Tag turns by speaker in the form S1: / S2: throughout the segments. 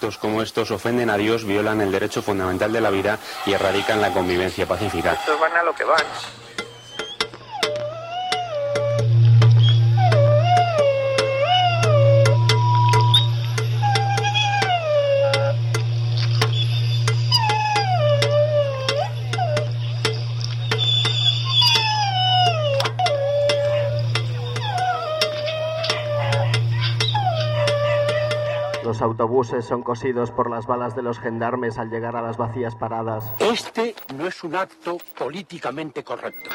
S1: Actos como estos ofenden a Dios, violan el derecho fundamental de la vida y erradican la convivencia pacífica.
S2: Los autobuses son cosidos por las balas de los gendarmes al llegar a las vacías paradas.
S3: Este no es un acto políticamente correcto.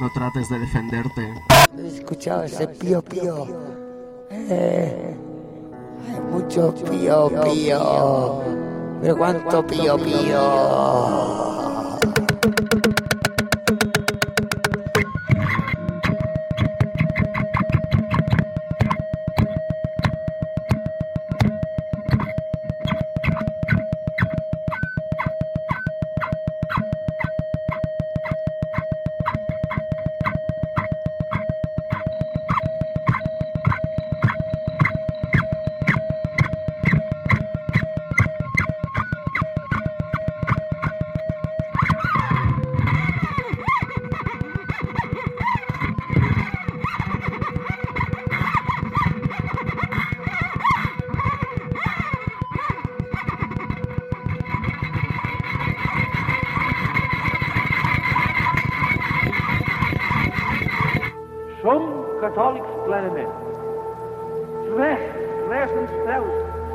S2: No trates de defenderte.
S4: He escuchado ese pío pío. Eh, hay mucho pío pío. Pero cuánto pío pío.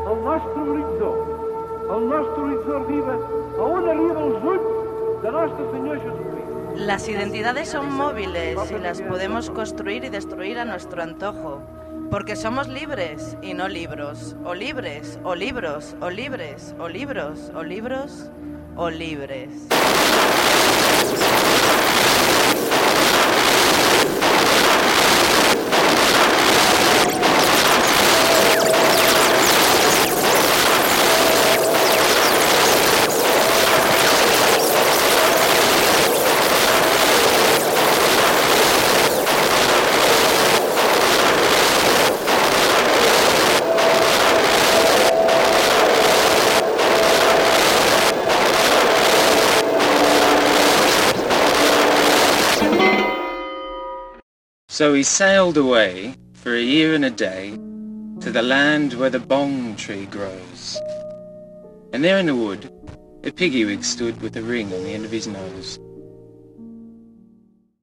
S5: El nostre horitzó. El nostre horitzó arriba a on arriba els ulls de nostre Senyor.
S6: Las identidades son móviles y las podemos construir y destruir a nuestro antojo. Porque somos libres y no libros. O libres, o libros, o libres, o libros, o libros, o libres.
S7: So he sailed away for a year and a day to the land where the bong tree grows. And there in the wood, a piggywig stood with a ring on the end of his nose.